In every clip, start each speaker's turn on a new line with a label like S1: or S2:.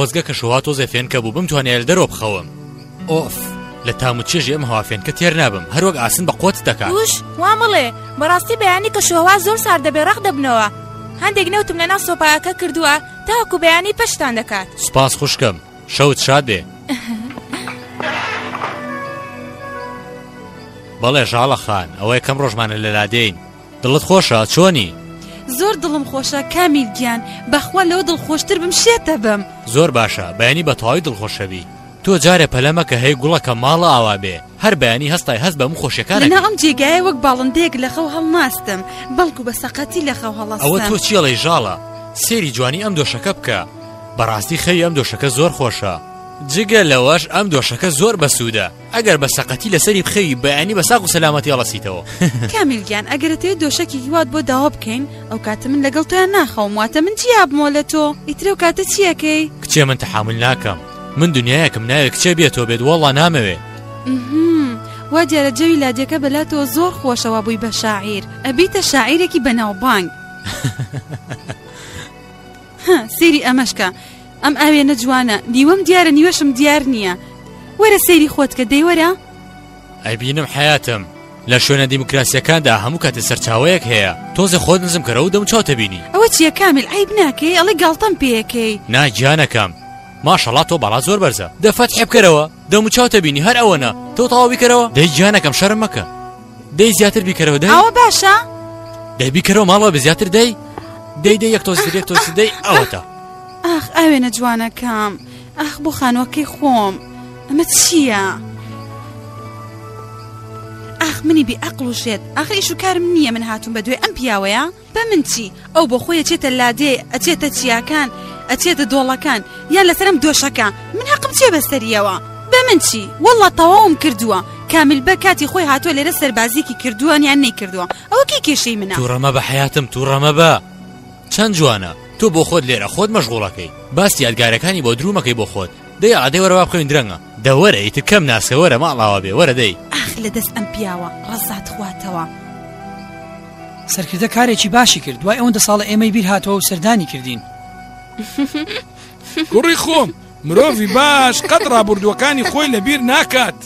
S1: خۆزگە کە شووا تۆزێ فێنکە بوو بم توانێت لە دەرۆ بخەوم ئۆف لە تام و چێژی ئەم هەوافێنکە تێر نابم هەروەک ئاسن بە قوت دەکات
S2: وش وامڵێ بەڕاستی بەیانی کە شووا زۆر سارد دەبێ ڕەق دەبنەوە هەندێک نەوتم لەناو سۆپایەکە کردووە تاکو بەیانی پەشتان دەکات
S1: سپاس خوشکم شەوت شاد بێ بەڵێ ژاڵە خان ئەوەی کەم ڕۆژمانە لە لادێین دڵت خۆشە چۆنی
S3: زۆر دڵم خۆشە کامیل گیان بەخوا لەوە دڵخۆشتر بم شێتە بم
S1: زۆر باشە بەینی بە تەواوی دڵخۆشەبی تۆ جارێ پەلە مەکە هەی گوڵەکەم ماڵە ئاوا بێ هەر بەیانی هەستای هەست بە مخۆشیەکان
S3: لە ناو ئەم جێگایە وەک باڵندەیەک لە خەو هەڵناستم بەڵکو بە سەقەتی لە خەو هەڵەستم
S1: ئەوە تۆ چیڵەی ژاڵە سێری جوانی ئەم دۆشەکە بکە بەڕاستی خەوی ئەم دۆشەکە زۆر خۆشە جگە لەوەش ئەم دۆشەکە زۆر بەسوودە ئەگەر بە سەقەتی لەسەری بخەوی بەیانی بە ساق و سەلامەتی هەڵەسیتەوە
S3: کامیلگیان ئەگەرەتەوێت دۆشەکی هیوات بۆ داوا بکەین ئەو کاتە من لەگەڵ تۆیان ناخەوم واتە من جیابمۆ لە تۆ ئیترەو کاتە چیەکەی
S1: کچێ من تەحامل ناکەم من دنیایەکم ناوێ کچێ بێتۆ بێت وەڵا نامەوێ
S3: وا دیارە جەوی لادێکە بەلاتەوە زۆر خۆشەوە بووی بە شاعیر ئەبیتە شاعیرێکی بەناوبانگ سێری ئەمەشکە ئەم ئاوێنە جوانە نیوەم دیارە نیوەشم دیار نییە وەرە سەیری خۆتکە دەیوەرە
S1: ئەیبینم حەیاتم لە شوێنە دیموکراسیەکاندا هەموو کاتێ سەرچاوەیەک هەیە تۆزێ خۆت نزم کەرە و دەم چاوتە بینی
S3: ئەوە چیە کامیل عیب ناکەی ئەڵێ گاڵتەم پێەکەی
S1: ناگیانەکەم ماشەڵا تۆ بەڵا زۆر بەرزە دەفەت حێبکەرەوە دەم و چاوتە بینی هەر ئەوەنە تۆ تەواوی کەرەوە دەی گیانەکەم شەرم مەکە دەی زیاتر بیکەرەوە دەی
S3: ئەوە باشە
S1: دەی بیکەرەوە ماڵەوە بە زیاتر دەی دەی دەی یەک تۆزی دەی تۆزی دەی ئەوەتە
S3: ئاخ ئاوێنە جوانەکەم ئاخ بۆ خانوەکەی خۆم ئەمە چییە؟ ئاخ منی بی ئەقڵ و شێت ئاخ ئیش و کارم نییە من هاتووم بە دوێ ئەم پیاوەیە بە من چی ئەو بۆ خۆی چێتە لادێ ئەچێتە چیاکان ئەچێتە دۆڵەکان یان لەسرم دۆشەکە من هەقم چێ بەسەریەوە بە من چی والله تەواوم کردووە کامل بە کاتی خۆی هاتووە لێرە سەربازیکی کردووە یان نەیکردووە ئەوە کی کێشەی منە
S1: توڕەمە بە حیاتم توڕەمە بە چەند جوانە تۆ بۆ خۆت لێرە خۆت مەشغوڵەکەی باس یادگارەکانی بۆ دروو مەکەی بۆ خۆت دەی عادەی وەرە با بخەوین درەنگە دە وەرە ئیتر کەم ناسکە وەرە ماڵ ئاوا بێ وەرە دەی
S3: ئاخ لە دەست ئەم پیاوە ڕەزات خواتەوە
S4: سەرکردە کارێکی باشی کرد دوای ئەوەندە ساڵە ئێمەی بیر هاتەوە و سەردانی کردین
S5: کوڕی خۆم مرۆڤی باش قەت ڕابوردووەکانی خۆی لەبیر ناکات.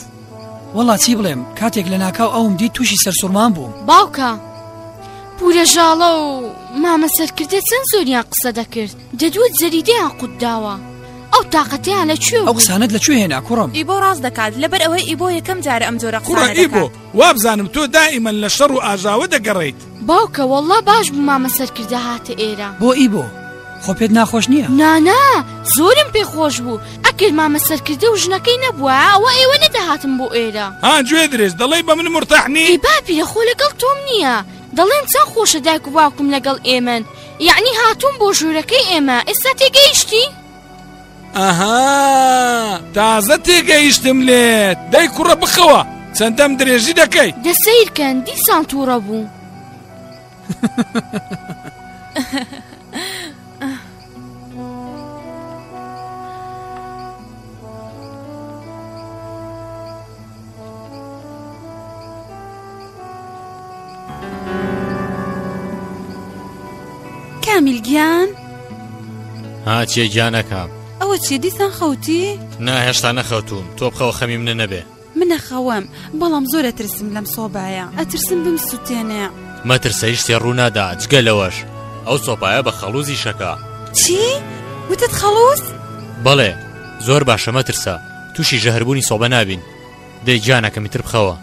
S4: وەڵا چی بڵێم کاتێک لە ناکاو ئەوم دی تووشی سەرسوورمان بووم
S6: باوکە پورە ژاڵە و مامە سەرکردە چەند زۆریان قسە دەکرد دەدوت زەریدەیان قوت داوە ئەو تااقەتیان لە کوێ
S4: ئەو قسانت لە کوێ هێنا کوڕم
S2: ئیبۆ ڕاست دەکات لەبەر ئەوەی ئیبۆ یەکەم جارە ئەم جۆرە
S5: کوڕە ئیبۆ وابزانم تۆ دائیمەن لە شەڕ و ئاژاوە دەگەڕیت
S6: باوکە واللە باش بوو مامە سەرکردە هاتە ئێرە.
S4: بۆ ئی بۆ؟ خۆ پێت ناخۆش نییە؟
S6: نانا زۆرم پێ خۆش بوو ئەکرد مامە سەرکردە و ژنەکەی نەبووە ئەوە ئێوە نەدەهاتم بۆ ئێرە
S5: ها گوێ درێژ دەڵێی بە من مرتاحنی
S6: ئی باپیرە خۆ لەگەڵ تۆم نییە دەڵێن چەند خۆشە دایک و باوکم لەگەڵ ئێمەن یعنی هاتووم بۆ ژوورەکەی ئێمە ئێستا تێگەیشتی؟
S5: ئەها تازە تێگەیشتم لێت دەی کوڕە بخەوە چەندەم درێژی دەکەی
S6: دە سیرکەن دیسان تووڕە بوو
S3: کامیل گیان
S1: ها چێ گیانەکەم
S3: ئەوە چێ دیسان خەوتی؟
S1: نا هێشتا نەخەوتوم تۆ بخەوە خەمی منە نەبێ
S3: منەخەوەم بەڵام زۆرە ترسم لەم سۆبایە ئەترسم بم سووتێنێ
S1: مەترسەیش تێ ڕوونادا جگە لەوەش ئەو سۆپایە بە خەڵوزی شەکە
S3: چی؟ وتت خەڵوز؟
S1: بەڵێ زۆر باشە مەترسە توشی ژەهربوونی سۆبە نابین دەی جانەکە میتر بخەوە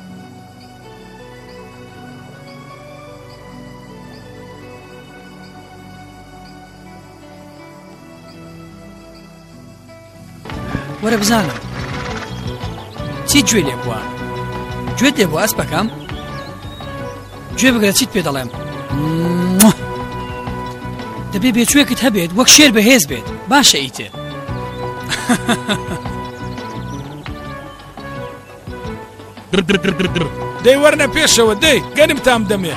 S4: وەرە بزانە چی گوێ لێ بووە گوێ دێ بۆ ئەسپەکەم گوێ بگرە چیت پێ دەڵێم دەبێ بێچوێکت هەبێت وەک شێر بەهێز بێت باشە ئیتێ
S5: دەی وەرنە پێشەوە دەی گەنم تام دەمێ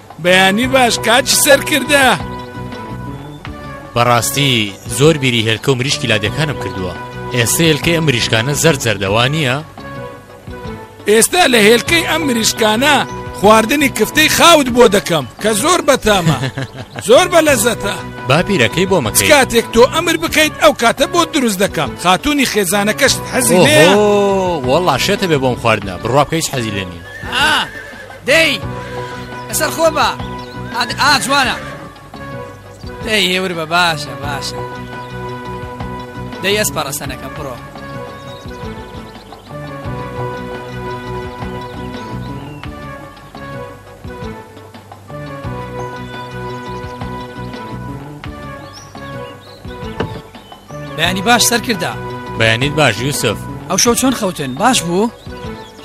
S1: بەیانی باش
S5: کاچ سەرکردە.
S1: بەڕاستی زۆر بیری هێلکە و مریشکی لادێکانم کردووە ئێستا هێلکەی ئەم مریشکانە زەر زەردەوا نییە
S5: ئێستا لە هێلکەی ئەم مریشکانە خواردنی کفتەی خاوت بۆ دەکەم کە زۆر بەتامە زۆر بە لەزەتە
S1: باپیرەکەی بۆ مەکە
S5: کاتێک تۆ ئەمر بکەیت ئەو کاتە بۆ دروست دەکەم خاتونی خێزانەکەشت حەزی
S1: وەڵا شێتە بێ بۆم خواردنە بڕواکەیش حەزی
S4: لێنی دەی لەسەر خۆ بە ئا جوانە دەی هێور بە باشە باشە دەی ئەس پەڕەسەنەکە بڕۆ بەیانی باش سەرکردا
S1: بەیانیت باش یوسف
S4: ئەو شەو چۆن خەوتن باش بوو؟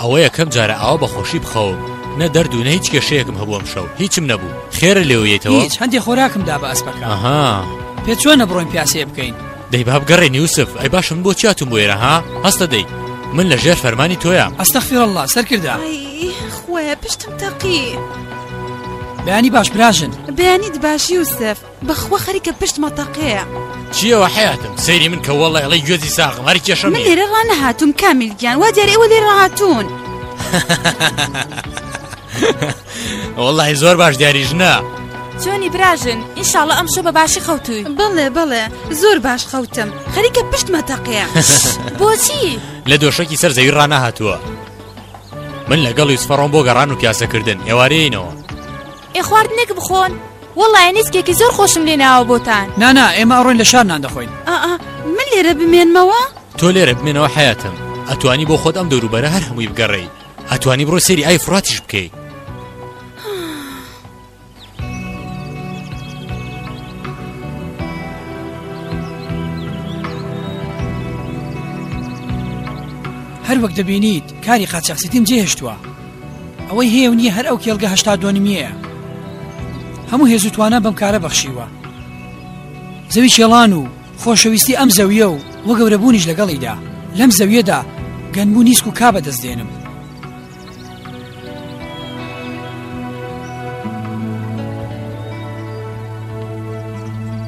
S1: ئەوە یەکەم جارە ئاوا بە خۆشی بخەوم نە دەرد و نە هیچ کێشەیەکم هەبوو ئەمشەو هیچم نەبوو خێرە لێویەتەوە
S4: هیچ هەندێ خۆراکم دا بە ئەسپەکە
S1: ئەها
S4: پێ چۆنە بڕۆین پیاسێ بکەین
S1: دەی با بگەڕێن یوسف ئەی باشە من بۆ چیاتون بۆ ئێرە ها هەستە دەی من لە ژێر فەرمانی تۆیە
S4: ئەستەخفیر الله سەرکردە
S3: ئای خوایە پشتم تەقی
S4: بەیانی باش براژن
S3: بەیانیت باش یوسف بەخوا خەریکە پشت مەتەقەیە
S1: چیە وە حەیاتم سەیری من کە وەڵی ئەڵی گوێزی ساغم هەر کێشە
S3: من لێرە ڕانەهاتوم کامیل گیان وا دیارە ئێوە لێ ڕاهاتوون
S1: وەڵی زۆر باش دیاری ژنە
S2: چۆنی براژن ئینشاڵە ئەم شە بە باشی خەوتووی
S3: بڵێ بڵێ زۆر باش خەوتم خەریکە پشت مەتەقەیە
S2: بۆچی
S1: لە دۆشەکی سەر زەوی ڕانەهاتووە من لەگەڵ یوسفەڕۆم بۆ گەڕان و پیاسەکردن ئێوارەیەینەوە
S2: ئێ خواردنێک بخۆن وەڵا ئەنیس کێکی زۆر خۆشم لێ ناوە بۆتان
S4: نا نا ئێمە ئەڕۆین لە شار نان دەخۆین
S3: ئا ئا من لێرە بمێنمەوە
S1: تۆ لێرە بمێنەوە حیاتم ئەتوانی بۆ خۆت ئەم دەوروبەرە هەر هەمووی بگەڕێی ئەتوانی بڕۆ سێری ئای فراتیش بکەی
S4: هەر وەک دەبینیت کاری قاچاخچیتیم جێهێشتووە ئەوەی هەیە و نییە هەر ئەو کێڵگە هەشتا دۆنمیەیە هەموو هێز و توانا بەم کارە بەخشیوە زەوی شێڵان و خۆشەویستی ئەم زەویە و وە گەورەبوونیش لەگەڵیدا لەم زەویەدا گەنبوو نیسک و کا بەدەست دێنم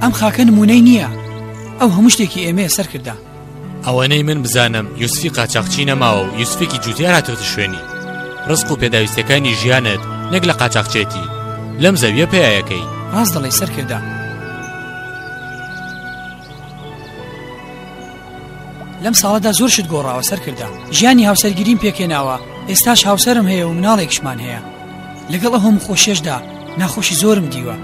S4: ئەم خاکە نمونەی نییە ئەو هەموو شتێکی ئێمەیە سەرکردە
S1: ئەوەنەی من بزانم یوسفی قاچاقچی نەماوە و یوسفێکی جوتیار هاتۆتە شوێنی ڕسق و پێداویستەکانی ژیانت نەک لە قاچاقچێتی لەم زەویە پیاەکەی
S4: ڕاست دەڵی سەرکردە لەم ساڵەدا زۆر شت گۆڕاوە سەرکردە ژیانی هاوسەرگیریم پێکێناوە ئێستاش هاوسرم هەیە و مناڵێکشمان هەیە لەگەڵ ئەو هەموو خۆشیەشدا ناخۆشی زۆرم دیوە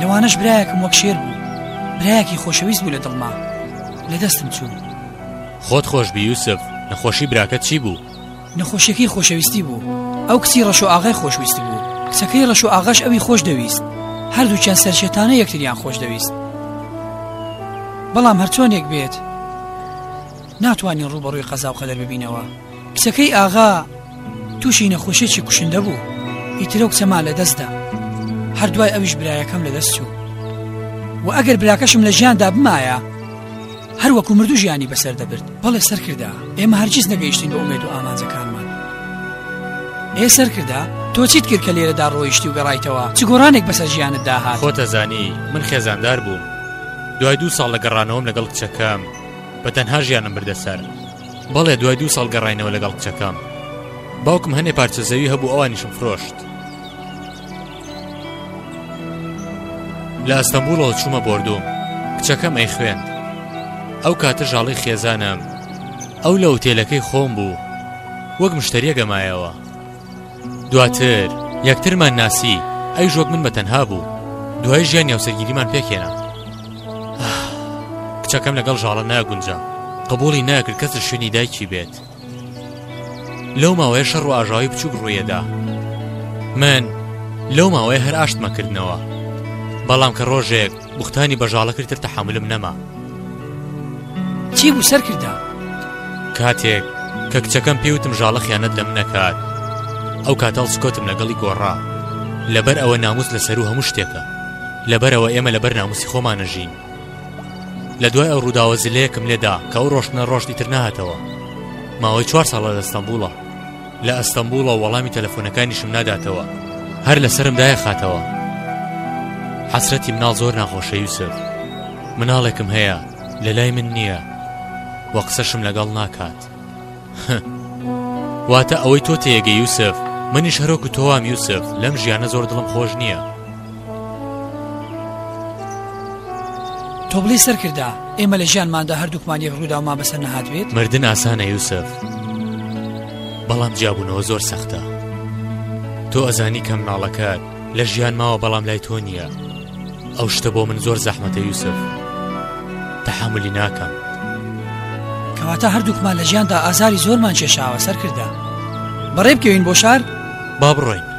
S4: لەوانەش برایەکم وەک شێر بوو برایەکی خۆشەویست بوو لە دڵما لە دەستم چوو
S1: خۆت خۆش بی یوسف نەخۆشی براکە چی بوو
S4: نەخۆشیەکەی خۆشەویستی بوو ئەو کچی ڕەشۆ ئاغای خۆشویست بوو کچەکەی ڕەشۆ ئاغاش ئەوی خۆش دەویست هەردووچیان سەرشێتانە یەکتریان خۆش دەویست بەڵام هەرچۆنێک بێت ناتوانین ڕوبەڕووی قەزا و قەدەر ببینەوە کچەکەی ئاغا تووشی نەخۆشیێکی کوشندە بوو ئیترە و کچەما لە دەستدا هەردوای ئەویش برایەکەم لە دەست چوو و ئەگەر براکەشم لە ژیاندا بمایە هەر وەکو مردو ژیانی بەسەر دەبرد بەڵێ سەرکردا ئێمە هەرگیز نەگەیشتین بە ئومێد و ئامانجەکانمان ئێ سەرکردا تۆ چیت کرد کە لێرەدا ڕۆیشتی و گەڕایتەوە چ گۆڕانێک بەسەر ژیانت داهات
S1: خۆتەزانی من خێزاندار بووم دوای دوو ساڵ لە گەڕانەوەم لەگەڵ کچەکەم بە تەنها ژیانم بردە سەر بەڵێ دوای دوو ساڵ گەڕاینەوە لەگەڵ کچەکەم باوکم هەنێ پارچە زەوی هەبوو ئەوانیشم فرۆشت لە ئەستەمبولەوە چوومە بردووم کچەکەم ئەی خوێند ئەو کاتە ژاڵی خێزانم ئەو لە ئوتێلەکەی خۆم بوو وەک مشتریە گەمایەوە دواتر یەکترمان ناسی ئەی ژۆک من بەتەنها بوو دوای ژیان یاوسەرگیریمان پێکێنا کچەکەم لەگەڵ ژاڵە ناگونجا قبولی ناکرد کەس شوێنی دایکی بێت لەو ماوەیە شەڕ و ئاژاوی بچووک ڕوویەدا من لەو ماوەیە هەر ئاشتمەکردنەوە بەڵام کە ڕۆژێک بوختانی بەژاڵەکرد تر تەحەملم نەما
S4: چی بوو سەر کردا
S1: کاتێک کە کچەکەم پێوتم ژاڵە خیانەت لە منەکات ئەو کاتەڵ سکۆتم لەگەڵی گۆڕا لەبەر ئەوە ناموس لە سەرو هەموو شتێکە لەبەرەوە ئێمە لەبەر ناموسی خۆمانەژین لە دوای ئەو ڕووداوە زلەیەکم لێدا کە ئەو ڕۆشتنە ڕۆشتی تر نهاتەوە ماوەی چوار ساڵە لە ئەستەمبوڵە لە ئەستەمبوڵە وەڵامی تەلەفۆنەکانیشم ناداتەوە هەر لەسرم دایە خاتەوە حەسرەتی مناڵ زۆر ناخۆشە یوسف مناڵێکم هەیە لە لای من نییە و قسەشم لەگەڵ ناکات واتە ئەوەی تۆ تێگە یوسف منیش هەرۆک و تۆوام یوسف لەم ژیانە زۆر دڵم خۆش نییە
S4: تۆ بڵی سەرکردە ئێمە لە ژیانماندا هەردووکمان یەک ڕووداومان بەسەر نەهات بێت
S1: مردن ئاسانە یوسف بەڵام جیابوونەوە زۆر سەختە تۆ ئەزانی کەم ناڵەکەت لە ژیان ماوە بەڵام لای تۆ نییە ئەو شتە بۆ من زۆر زەحمەتە یوسف تەحملی ناکەم
S4: کەواتە هەردووکمان لە ژیاندا ئازاری زۆرمان کێشاوە سەرکردە بەڕێ بکەوین بۆ شار
S1: با بڕۆین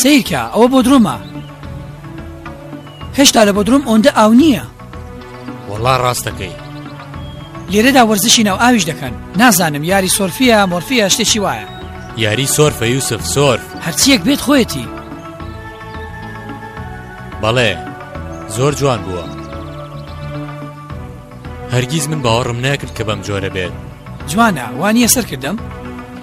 S4: سیرکە ئەوە بۆ درۆمە هێشتا لە بۆ درۆم ئۆندە ئاو نییە
S1: وەڵا ڕاستەکەی
S4: لێرەدا وەرزشی ناو ئاویش دەکەن نازانم یاری سۆرفیە مۆرفیە شتێکی وایە
S1: یاری سۆرفە یوسف سۆر
S4: هەرچیەک بێت خۆیەتی
S1: بەڵێ زۆر جوان بووە هەرگیز من باوەڕم ناکرد کە بەم جۆرە بێت
S4: جوانە
S3: وانە سەرکردم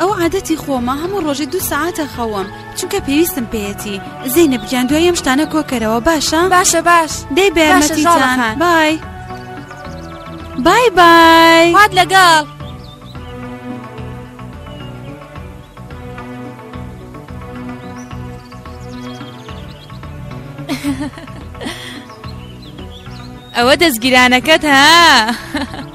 S3: ئەوە عادەتی خۆمە هەموو ڕۆژێ دوو سەعات ئەخەوم چونکە پێویستم پێیەتی زەینەب گیان دوای ئەم شتانە کۆکەرەوە باشە
S2: باشە باش
S3: دەی بە
S2: باشە
S3: یارمەتیتان
S2: زاڵە خان.
S3: بای بای بای
S2: خوات لەگەڵ ئەوە دەزگیرانەکەت ها.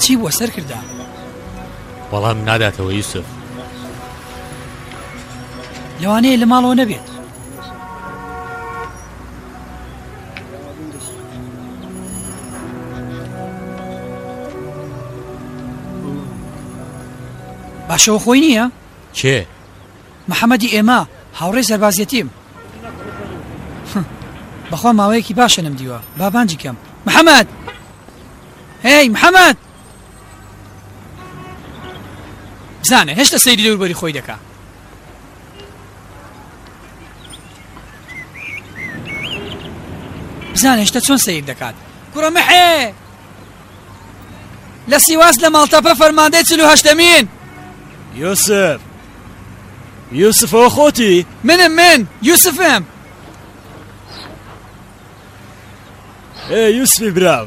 S4: چی بووە سەرکردە؟
S1: وەڵام ناداتەوە یوسف
S4: لەوانەیە لە ماڵەوە نەبێت باشەوە خۆی نییە؟
S1: کێ؟
S4: محەمەدی ئێ ما هاوڕێی سەربازیەتیم. هه بەخوا ماوەیەکی باشە نەمدیوە با بانگی کەم محەمەد هەی محەمەد بزانە هێشتا سەیری دەوربەری خۆی دەکا بزانە هێشتا چۆن سیر دەکات کوڕە محێ لە سیواز لە ماڵتەپە فەرماندەی چلو هەشتەمین
S7: یوسف یوسف ئەوە خۆتی؟
S4: منم من یوسفم
S7: ئێ یوسفی براو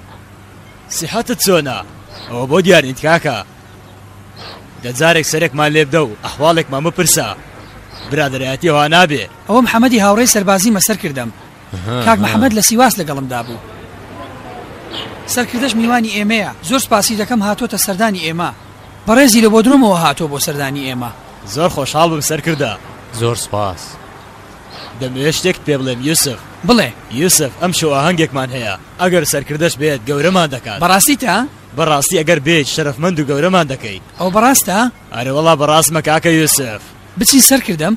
S7: سیحەتت چۆنا ئەوە بۆ دیارنیت کاکە دەجارێک سەرێکمان لێبدە و ئەحواڵێکمان بپرسە برادەرایەتی وا نابێ
S4: ئەوەم حەمەدی هاوڕێی سەربازی مەسەر کردم کاک محەممەد لە سیواس لەگەڵم دابوو سەرکردەش میوانی ئێمەیە زۆر سپاسی دەکەم هاتۆتە سەردانی ئێمە بەڕێزی لە بۆ درۆمەوە هاتۆ بۆ سەردانی ئێمە
S7: زۆر خۆشحاڵ بم سەرکردە
S1: زۆر سپاس
S7: دەمەوێ شتێک پێ بڵێم یوسف
S4: بڵێ
S7: یوسف ئەم شو ئاهەنگێکمان هەیە ئەگەر سەرکردەش بێت گەورەمان دەکات
S4: بەڕاستی تا
S7: بەڕاستی ئەگەر بێت شەرفمەند و گەورەمان دەکەیت
S4: ئەو بەڕاستە
S7: ئەرەوەڵا بەڕاستمە کاکە یوسف
S4: بچین سەرکردم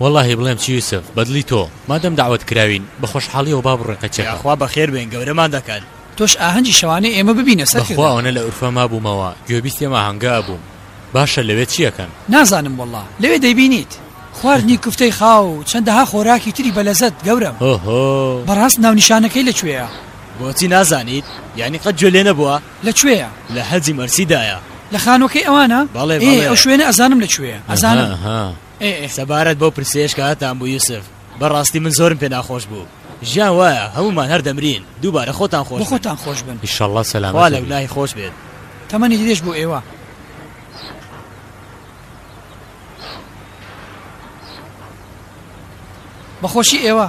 S1: وەڵاهی بڵێم چی یوسف بەدڵی تۆ مادەم دەعوەت کراوین بە خۆشحاڵیەوە با بڕۆین قەچەکە.
S7: یاخوا بەخێر بێن گەورەمان دەکەن.
S4: تۆش ئاهەنگی شەوانەی ئێمە ببینە
S1: سەرکردە.
S4: بەخوا
S1: ئەوەنە لە ئورفە مابومەوە گوێبیستی ئەم ئاهەنگە ئەبوم باشە لەوێ چی ئەکەن؟
S4: نازانم وەڵا لەوێ دەیبینیت. خواردنی کوفتەی خاو و چەندەها خۆراکی تری بە لەزەت
S1: گەورەم. هۆ هۆ.
S4: بەڕاست ناونیشانەکەی لە کوێیە؟
S7: بۆچی نازانیت؟ یانی قەت گوێ لێ نەبووە؟
S4: لە کوێیە؟
S7: لە حەجی مەرسی دایە.
S4: لە خانوەکەی ئەوانە؟
S7: بەڵێ بەڵێ.
S4: ئێ ئەو شوێنە ئەزانم لە کوێیە ئەزانم.
S1: ئەها ئەها.
S4: ئێ ئێ.
S7: سەبارەت بەو پرسەیەش کە هاتان بۆ یوسف، بەڕاستی من زۆرم پێ ناخۆش بوو. ژیان وایە هەموومان هەر دەمرین، دووبارە خۆتان خۆش بن.
S4: بۆ خۆتان خۆش بن.
S1: ئیشەڵڵا سەلامەت خوا
S7: لە ئەبی. گوناهی خۆش بێت.
S4: تەمەنی درێژ بۆ ئێوە. بە خۆشی ئێوە.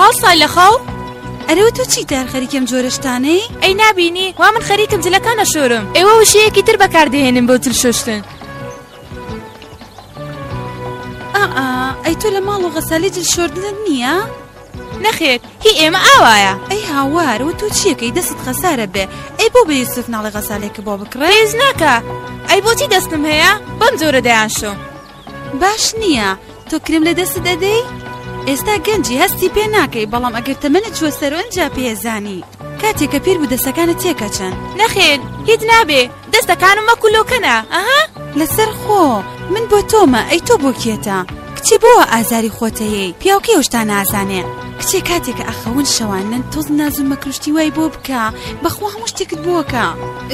S2: هەڵسای لە خەو
S3: ئەرەوە تۆ چی تار خەریکم جۆرە شتانەی
S2: ئەی نابینی وا من خەریکم جلەکان نەشۆرم ئێوە وشەیەکی تر بەکاردێنن بۆ جل شۆشتن
S3: ئەی تۆ لە ماڵ و غەسالی جل شۆردنت نییە؟
S2: نەخێر هی ئێمە ئاوایە
S3: ئەی هاوار و تۆ چیەکەی دەست خەسارە بێ ئەی بۆ بە یوسف ناڵە غەسالێکە بۆ
S2: بکڕێز ناکە ئەی بۆچی دەستم هەیە بەم جۆرە دەیان شۆم
S3: باش نییە تۆ کرێم لە دەستت ئەدەی؟ ئێستا گەنجی هەستی پێ ناکەی بەڵام ئەگەر تەمەنت چووە سەرو ئەنجا پێزانی کاتێک کە پیر بوو دەستەکانت تێکەچن
S2: نەخێر هیچ نابێ دەستەکانم مەکو لۆکەنە ئەها
S3: لەسەر خۆ من بۆ تۆمە ئەی تۆ بۆ کێتە کچێ بۆ ئازاری خۆتەیەی پیاوکەی هۆشتا نازانێ کچێ کاتێکە ئەخەون شەوانن تۆز نازم مەکروشتی وای بۆ بکە بەخوا هەموو شتێکت بۆکە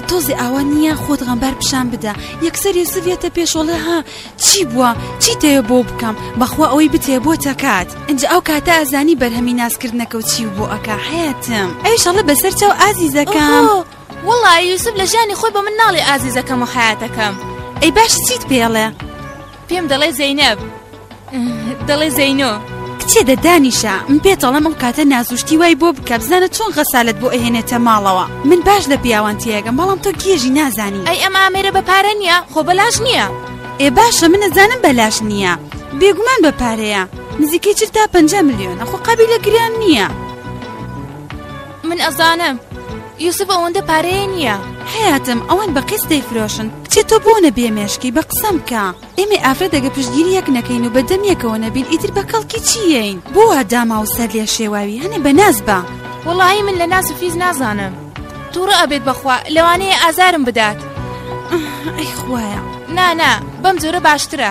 S3: تۆزێ ئاوا نییە خۆت غەمبار پیشان بدە یەکسەر یوسف یەتە پێش وەڵێ ها چی بووە چی تەیە بۆ بکەم بەخوا ئەوەی بتێ بۆ تەکات ئەجا ئەو کاتە ئازانی بەرهەمی ناسکردنەکە و چی بۆ ئەکا حەیاتم ئەویشەڵە بەسەر چاو ئازیزەکەم
S2: وڵی یوسف لە ژیانی خۆی بە من ناڵی ئازیزەکەم و حیاتەکەم
S3: ئەی باش چیت پێڵێ
S2: پێم دەڵێ زەینەب دەڵێ زەینۆ
S3: کچێ دە دانیشە من پێ تەڵم ئەم کاتە نازوشتی وای بۆ بکە بزانە چۆن غەسالت بۆ ئەهێنێتە ماڵەوە من باش لە پیاوان تێگەم بەڵام تۆ گێژی نازانی
S2: ئەی ئەم ئامێرە بە پارە نییە خۆ بەلاش نییە
S3: ئێ باشە من نەزانم بەلاش نییە بێگومان بە پارەیە نزیکەی چل تا پنج میلیۆن ئەخۆ قابی لە گریان نییە
S2: من ئەزانم یوسف ئەوەندە پارەیە نییە
S3: حیاتم ئەوان بە قیست دەیفرۆشن کچێ تۆ بۆ نەبێ مێشکی بە قسەم کە ئێمەی ئافرەت دەگە پشتگیری یەک نەکەین و بە دەم یەکەوە نەبین ئیتر بە کەڵکی چیین بۆ وا داما و سەر لێ شێواوی هەنێ بە ناز بە
S2: وەڵایی من لە ناز و فیز نازانم تووڕە ئەبێت بەخوا لەوانەیە ئازارم بدات
S3: ئەی خوایە
S2: نا نا بەم جۆرە باشترە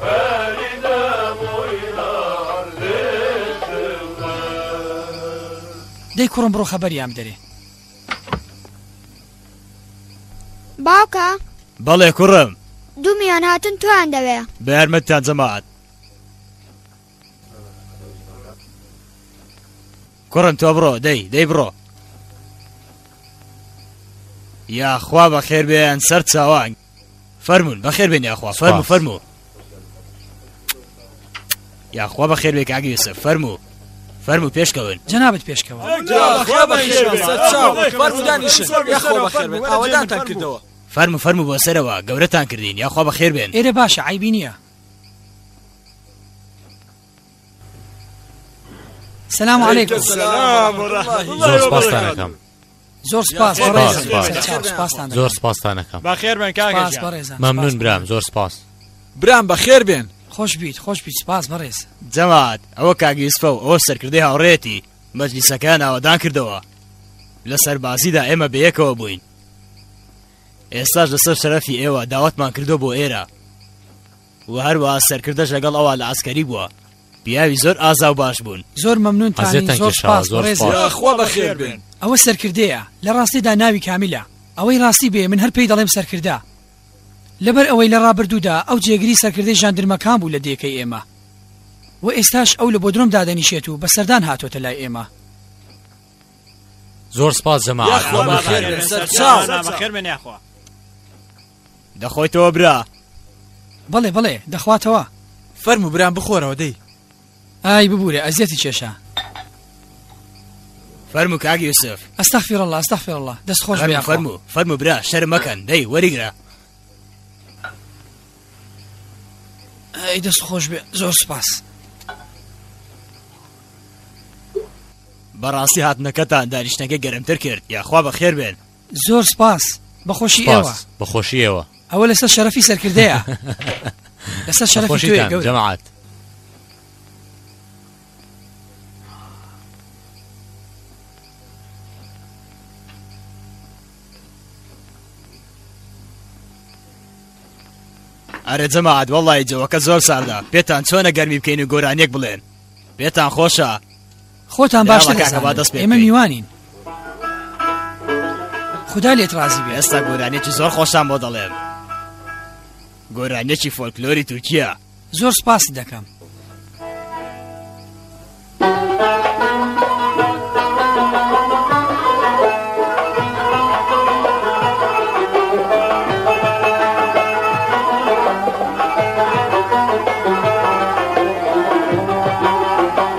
S8: فریدە بووینە هەر لێشم بەس. دەی کوڕم بڕۆ خەبەریان بدەرێ.
S9: باوکە!
S7: بەڵێ کوڕم.
S9: دوو میوان هاتوون تۆیان دەوێ.
S7: بە یارمەتتان جەماعەت. کوڕم تۆ بڕۆ دەی دەی بڕۆ. یاخوا بە خێر بێیان سەر چاوان. فەرمونون بەخێر بێن یاخوا فەرمو فەرمو یاخوا بەخێر بێ کاگەێسە فەرمو فەرمو پێشکەون
S8: جنابەت پێشکەوە
S10: ئەوەدانتان کردەوە
S7: فەرمو فەرمو بۆ سەرەوە گەورەتان کردین یاخوا بەخێر بێن
S8: ئێرە باشە عیبی نییە سلام عليكم
S1: سلام ورحمة الله وبركاته
S8: زۆر سپاس
S1: زۆر
S8: بەڕێزم.
S1: سپاس،
S8: سپاس. سەرکەوتن بن سپاستان ئەخۆ. دەکەم.
S1: زۆر سپاستان
S7: ئەکەم بەخێر بن کاکە
S8: سپاس گیان بەڕێزان
S1: مەمنون
S8: سپاس
S1: برام بەڕێز. زۆر سپاس
S10: برام بەخێر بێن
S8: خۆش بیت خۆش بیت سپاس بەڕێز
S7: جەماعەت ئەوە کاک یوسفە و ئەوە سەرکردەی هاوڕێیەتی مەجلیسەکەیان ئاوەدان کردەوە لە سەربازیدا ئێمە بەیەکەوە بووین ئێستاش لەسەر شەرەفی ئێوە داوەتمان کردووە بۆ ئێرە وە هەروەها سەرکردەش لەگەڵ ئەوا لە عەسکەری بووە پیاوی زۆر ئازاو باش بوون.
S8: زۆر
S1: مەمنونتانین
S8: زۆر
S1: سوپاس
S8: بەڕێز
S10: گیان.
S8: ئەوە سەرکردەیە لە ڕاستیدا ناوی کامیلە ئەوەی ڕاستی بێ من هەر پێی دەڵێم سەرکردە لەبەر ئەوەی لە ڕابردوودا ئەو جێگری سەرکردەی ژاندرمەکان بوو لە دێکەی ئێمە و ئێستاش ئەو لە بۆدرۆم دادەنیشێت و بە سەردان هاتۆتە لای ئێمە
S1: زۆر سپاس جەماعەت.
S10: یاخوا
S7: بەخێربێن سەرچاو. دەخۆیتەوە برا؟
S8: بەڵێ بەڵێ دەخواتەوە.
S10: فەرموو برام بخۆرەوە دەی.
S8: ئای ببورە ئەزیەتی کێشە.
S7: فەرموو کاک یوسف.
S8: استغفر اللە استغفر اللە دەست خۆش بێ
S7: یاخوا. فەرموو فەرموو برا شەرم مەکەن دەی وەریگرە.
S8: ئەی دەست خۆش بێ زۆر سپاس.
S7: بەڕاستی هاتنەکەتان دانیشتنەکە گەرمتر کرد یاخوا بەخێر بێن.
S8: زۆر سپاس بەخۆشی ئێوە
S1: بەخۆشی ئێوە
S8: ئەوە لەسەر شەرەفی سەرکردەیە لەسەر شەرەفی
S1: جەماعات
S7: ئەرە جەماعات وەڵی جەوەکە زۆر ساردا پێتان چۆنە گەرمی بکەین و گۆرانیەک بڵێن پێتان خۆشە
S8: خۆتان
S7: باشتر
S8: ئێمە میوانین خدا لێت ڕازی بێ
S7: ئێستا گۆرانێکی زۆر خۆشان بۆ دەڵێم گۆرانێکی فۆلکلۆری تورکیا
S8: زۆر سپاس دەکەم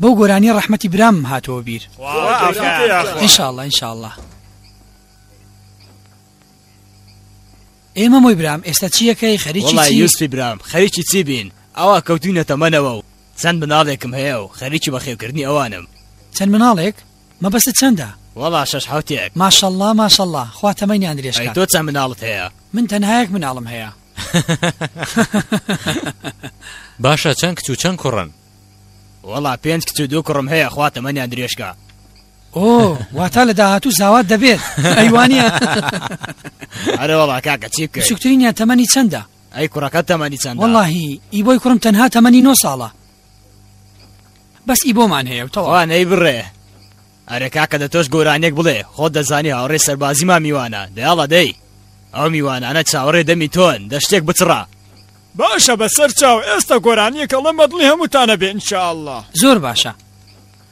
S11: بەو گۆرانیە ڕەحمەتی برام هاتەوە بیر انشاءله انشاءله ئێمە مۆی برام ئێستا چیەکەی خەریکی
S7: یوسفی برام خەریکی چی بین ئەوە کەوتوینە تەمەنەوە و چەند مناڵێکم هەیە و خەریکی بەخێوکردنی ئەوانم
S11: چەند مناڵێک مەبەستت چەندە؟
S7: وەڵا شەش حەوت
S11: یەک. ماشەڵڵا ماشەڵڵا خوا تەمەنیان
S7: درێژ
S11: کات.
S7: ئەی تۆ چەند مناڵت هەیە؟
S11: من تەنها یەک مناڵم هەیە.
S1: باشە چەند کچ و چەند کوڕن؟
S7: وەڵا پێنج کچ و دوو کوڕم هەیە خوا تەمەنیان درێژ کا.
S11: ئۆ واتا لە داهاتوو زاوات دەبێت ئەیوانە
S7: ئەرە وەڵا کاکە چی بکە
S11: شکترینیان تەمەنی چەندە؟
S7: ئەی کوڕەکە تەمەنی چەند؟
S11: وەڵاهی ئی بۆی کوڕم تەنها تەمەنی نۆ ساڵە. بەس ئی بۆمان هەیە و تەوا
S7: نەی بڕێ ئەرێ کاکە دە تۆش گۆرانیەک بڵێ خۆت دەزانی هاوڕێ سەربازی ما میوانە دەیاڵە دەی ئەو میوانانە چاوەڕێ دەمی تۆن دە شتێک بچڕە
S12: باشە بەسەر چاو ئێستا گۆرانیەک ئەڵێم بەدڵی هەمووتانە بێ انشاءاللە.
S11: زۆر باشە.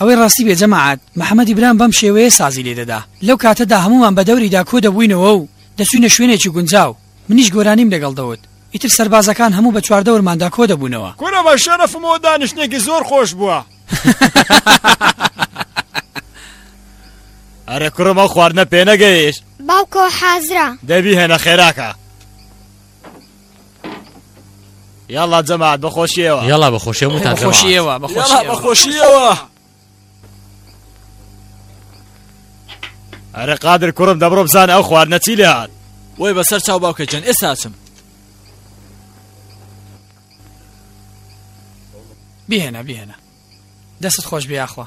S4: ئەوەی ڕاستی بێ جەماعەت محەمەدی برام بەم شێوەیە سازی لێ دەدا لەو کاتەدا هەموومان بە دەوریدا کۆ دەبووینەوە و دەچووینە شوێنێکی گونجاو منیش گۆرانیم لەگەڵ دەوت ئیتر سەربازەکان هەموو بە چواردەورماندا کۆ دەبوونەوە.
S12: کورە بە شەرەفمەوە دانیشتنێکی زۆر خۆش بووە.
S7: ئەرێ کوڕم ئەو خواردنە پێ نەگەیشت.
S9: باوکەوە حازرە.
S7: دەبی هێنە خێراکە. یاڵا جەماعەت بە خۆشیەوە
S1: یاڵا بە خۆشی
S4: هەموو
S5: تا خۆشیەوە بە خۆشیەوە
S7: ئەرە قادر کوڕم دەبڕۆ بزان ئەو خواردنە چی لێ هاات
S10: وی بەسەر چاو باوکە جەن ئێساچم
S4: بهێنە بهێنە دەست خۆش بیاخوا